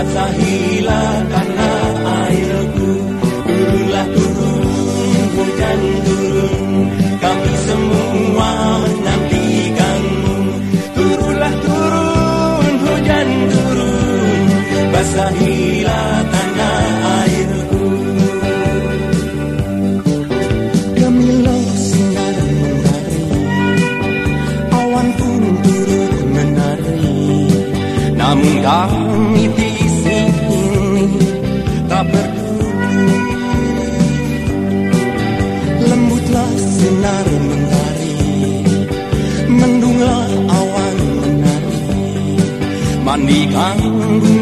Basahilah tanah airku. Turunlah turun hujan turun. Kami semua menantikanmu. Turunlah turun hujan turun. Basahilah tanah man die Kanten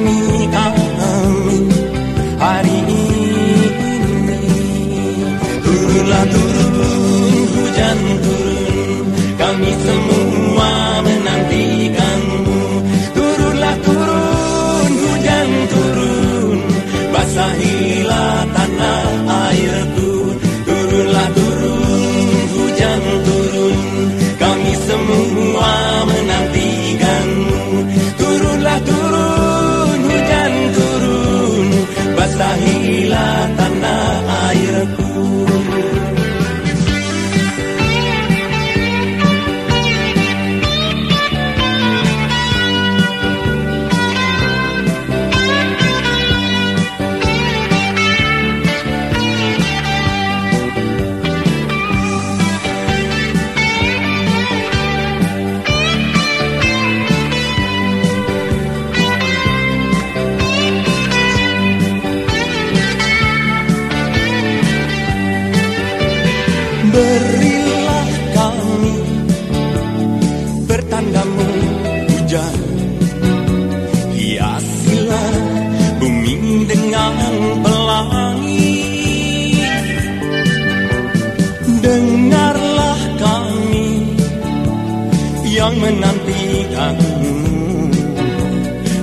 yang menanti kamu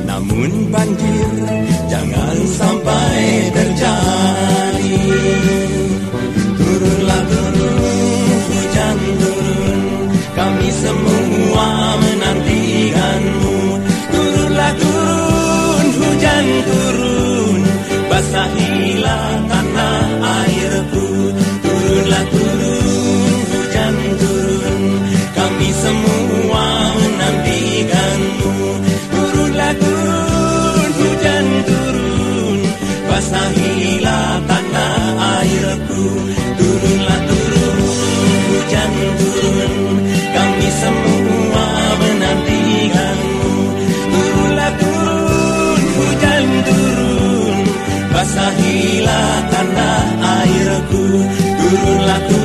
Namun banjir jangan sampai turunlah Tuhan.